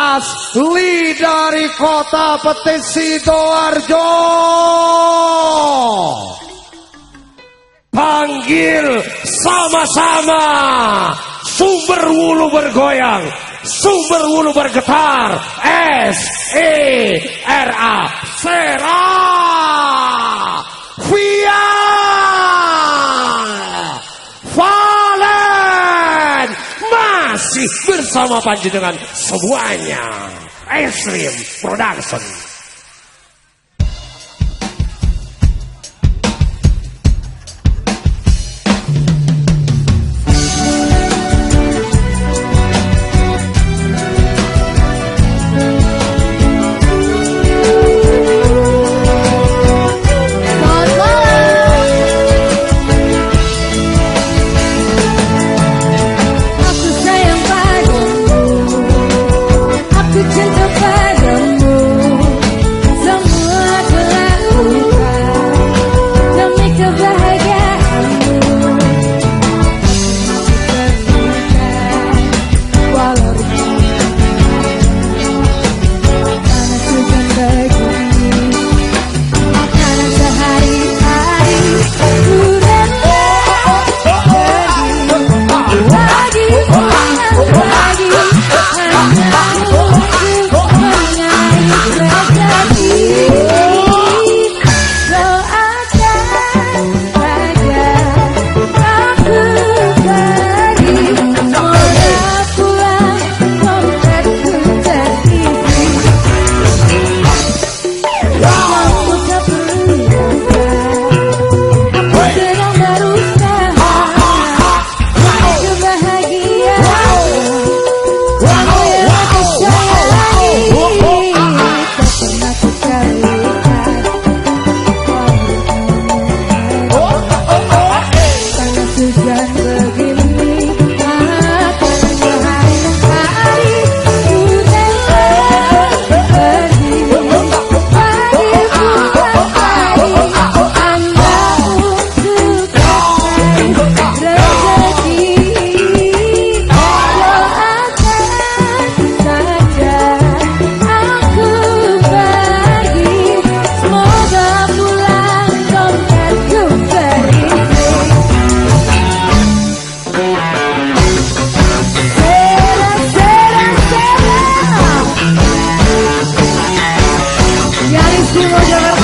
asli dari kota Petis Sidoarjo. Panggil sama-sama sumber wulu bergoyang, sumber wulu bergetar, S E R A Serah masih bersama panjenengan semuanya. Extreme Production. 你妈呀！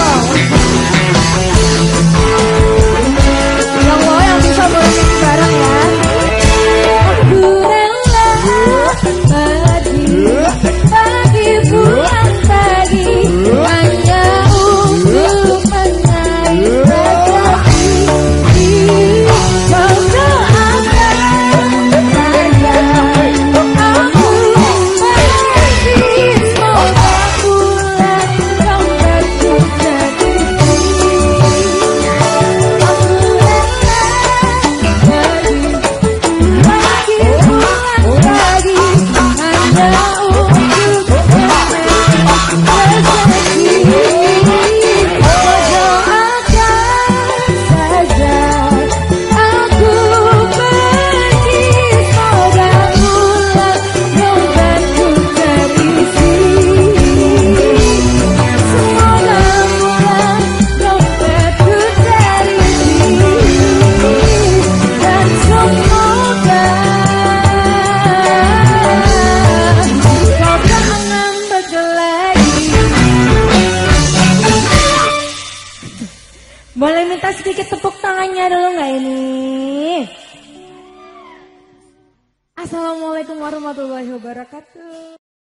kita sedikit tepuk tangannya dulu nggak ini? Assalamualaikum warahmatullahi wabarakatuh.